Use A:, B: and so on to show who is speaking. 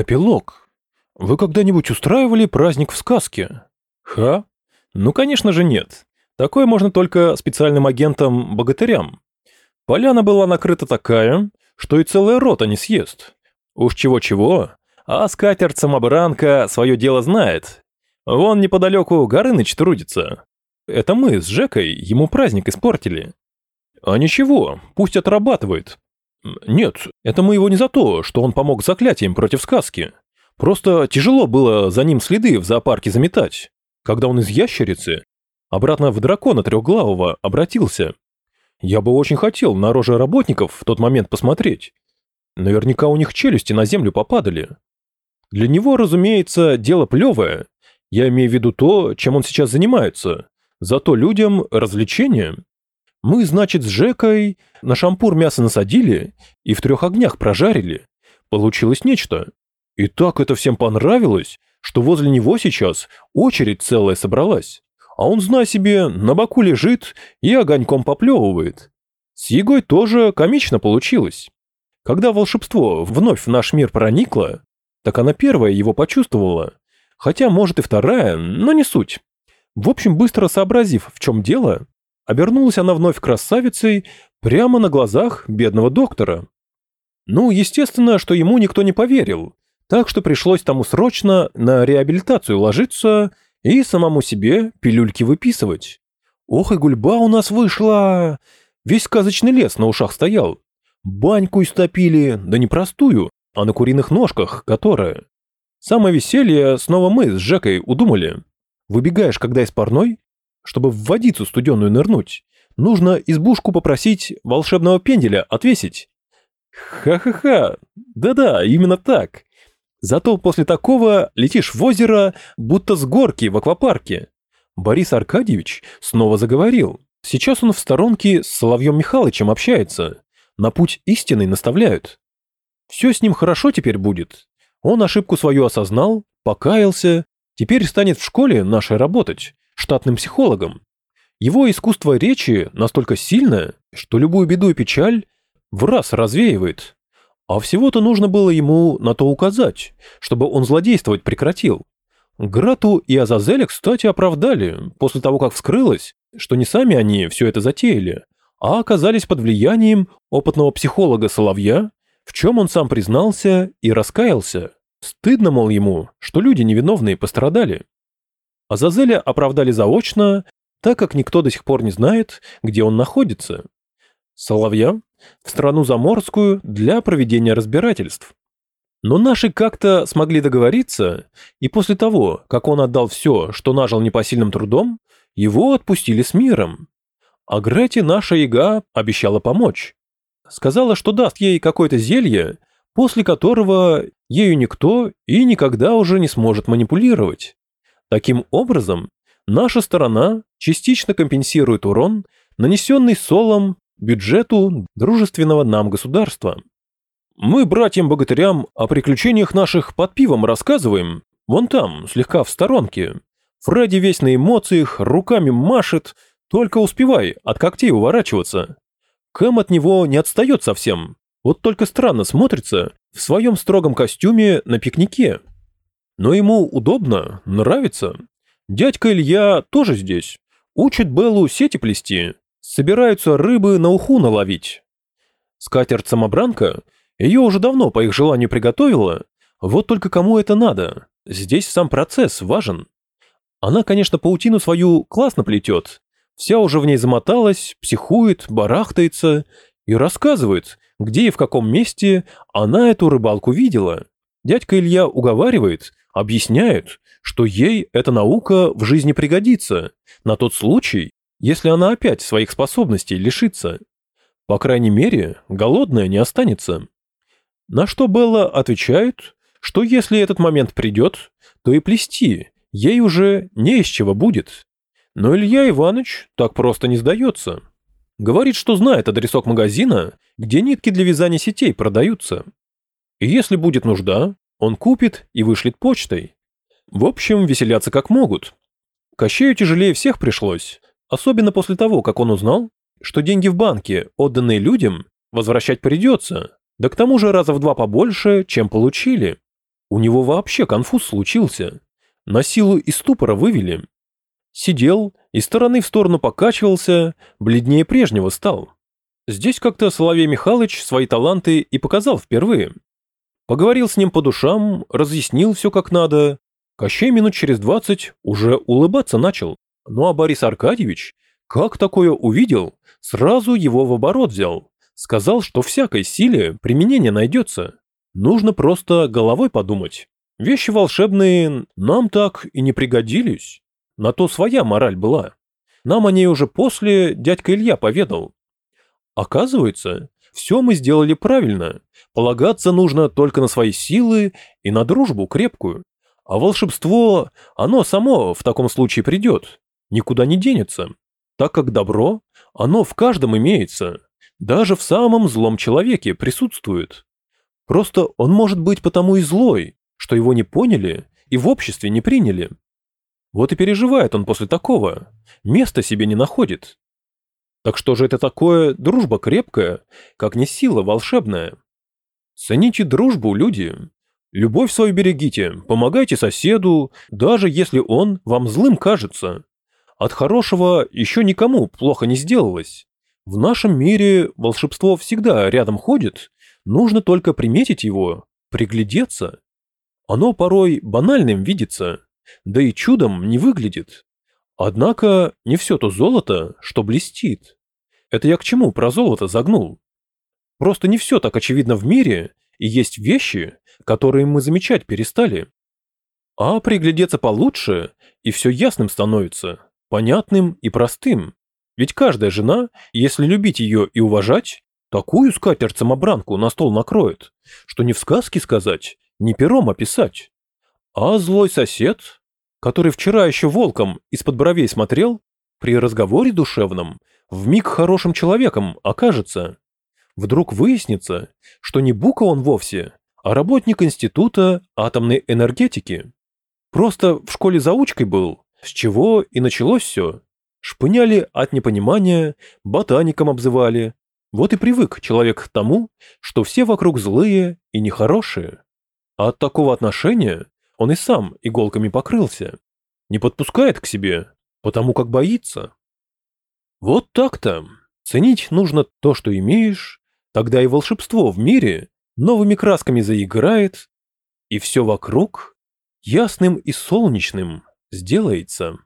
A: Эпилог. Вы когда-нибудь устраивали праздник в сказке? Ха? Ну, конечно же, нет. Такое можно только специальным агентам-богатырям. Поляна была накрыта такая, что и целая рота не съест. Уж чего-чего, а скатерть-самобранка свое дело знает. Вон неподалеку Горыныч трудится. Это мы с Жекой ему праздник испортили. А ничего, пусть отрабатывает. Нет, это мы его не за то, что он помог заклятием против сказки. Просто тяжело было за ним следы в зоопарке заметать, когда он из ящерицы обратно в дракона трехглавого обратился. Я бы очень хотел на рожи работников в тот момент посмотреть. Наверняка у них челюсти на землю попадали. Для него, разумеется, дело плевое. Я имею в виду то, чем он сейчас занимается. Зато людям развлечение. Мы, значит, с Жекой на шампур мясо насадили и в трех огнях прожарили. Получилось нечто. И так это всем понравилось, что возле него сейчас очередь целая собралась. А он, знай себе, на боку лежит и огоньком поплевывает. С Егой тоже комично получилось. Когда волшебство вновь в наш мир проникло, так она первая его почувствовала. Хотя, может, и вторая, но не суть. В общем, быстро сообразив, в чем дело, Обернулась она вновь красавицей прямо на глазах бедного доктора. Ну, естественно, что ему никто не поверил, так что пришлось тому срочно на реабилитацию ложиться и самому себе пилюльки выписывать. Ох и гульба у нас вышла! Весь сказочный лес на ушах стоял. Баньку истопили, да не простую, а на куриных ножках, которая. Самое веселье снова мы с Жекой удумали. Выбегаешь, когда из парной, чтобы в водицу студеную нырнуть, нужно избушку попросить волшебного пенделя отвесить. Ха-ха-ха, да-да, именно так. Зато после такого летишь в озеро, будто с горки в аквапарке. Борис Аркадьевич снова заговорил. Сейчас он в сторонке с Соловьем Михайловичем общается. На путь истинный наставляют. Все с ним хорошо теперь будет. Он ошибку свою осознал, покаялся, теперь станет в школе нашей работать штатным психологом. Его искусство речи настолько сильное, что любую беду и печаль в раз развеивает. А всего-то нужно было ему на то указать, чтобы он злодействовать прекратил. Грату и Азазеля, кстати, оправдали, после того, как вскрылось, что не сами они все это затеяли, а оказались под влиянием опытного психолога Соловья, в чем он сам признался и раскаялся. Стыдно, мол, ему, что люди невиновные пострадали. Азазеля оправдали заочно, так как никто до сих пор не знает, где он находится. Соловья в страну заморскую для проведения разбирательств. Но наши как-то смогли договориться, и после того, как он отдал все, что нажил непосильным трудом, его отпустили с миром. А Грете наша яга обещала помочь. Сказала, что даст ей какое-то зелье, после которого ею никто и никогда уже не сможет манипулировать. Таким образом, наша сторона частично компенсирует урон, нанесенный Солом бюджету дружественного нам государства. Мы братьям-богатырям о приключениях наших под пивом рассказываем, вон там, слегка в сторонке. Фредди весь на эмоциях, руками машет, только успевай от когтей уворачиваться. Кэм от него не отстает совсем, вот только странно смотрится в своем строгом костюме на пикнике. Но ему удобно, нравится. Дядька Илья тоже здесь. Учит Беллу сети плести. Собираются рыбы на уху наловить. Скатерть-самобранка ее уже давно по их желанию приготовила. Вот только кому это надо? Здесь сам процесс важен. Она, конечно, паутину свою классно плетет. Вся уже в ней замоталась, психует, барахтается и рассказывает, где и в каком месте она эту рыбалку видела. Дядька Илья уговаривает, объясняют, что ей эта наука в жизни пригодится, на тот случай, если она опять своих способностей лишится. По крайней мере, голодная не останется. На что Белла отвечает, что если этот момент придет, то и плести ей уже не из чего будет. Но Илья Иванович так просто не сдается. Говорит, что знает адресок магазина, где нитки для вязания сетей продаются. И если будет нужда, он купит и вышлет почтой. В общем, веселятся как могут. Кощею тяжелее всех пришлось, особенно после того, как он узнал, что деньги в банке, отданные людям, возвращать придется, да к тому же раза в два побольше, чем получили. У него вообще конфуз случился. На силу из ступора вывели. Сидел, из стороны в сторону покачивался, бледнее прежнего стал. Здесь как-то Соловей Михайлович свои таланты и показал впервые. Поговорил с ним по душам, разъяснил все как надо. Кощей минут через двадцать уже улыбаться начал. Ну а Борис Аркадьевич, как такое увидел, сразу его в оборот взял. Сказал, что всякой силе применение найдется. Нужно просто головой подумать. Вещи волшебные нам так и не пригодились. На то своя мораль была. Нам о ней уже после дядька Илья поведал. Оказывается, все мы сделали правильно. Полагаться нужно только на свои силы и на дружбу крепкую. А волшебство, оно само в таком случае придет. Никуда не денется. Так как добро, оно в каждом имеется. Даже в самом злом человеке присутствует. Просто он может быть потому и злой, что его не поняли и в обществе не приняли. Вот и переживает он после такого, места себе не находит. Так что же это такое дружба крепкая, как не сила волшебная? Цените дружбу, люди. Любовь свою берегите, помогайте соседу, даже если он вам злым кажется. От хорошего еще никому плохо не сделалось. В нашем мире волшебство всегда рядом ходит, нужно только приметить его, приглядеться. Оно порой банальным видится, да и чудом не выглядит. Однако не все то золото, что блестит. Это я к чему про золото загнул? Просто не все так очевидно в мире, и есть вещи, которые мы замечать перестали. А приглядеться получше, и все ясным становится, понятным и простым. Ведь каждая жена, если любить ее и уважать, такую скатерть-самобранку на стол накроет, что не в сказке сказать, не пером описать. А злой сосед, который вчера еще волком из-под бровей смотрел, при разговоре душевном, в миг хорошим человеком окажется. Вдруг выяснится, что не Бука он вовсе, а работник Института атомной энергетики. Просто в школе заучкой был, с чего и началось все. Шпыняли от непонимания, ботаником обзывали. Вот и привык человек к тому, что все вокруг злые и нехорошие. А от такого отношения он и сам иголками покрылся. Не подпускает к себе, потому как боится. Вот так-то. Ценить нужно то, что имеешь, тогда и волшебство в мире новыми красками заиграет, и все вокруг ясным и солнечным сделается.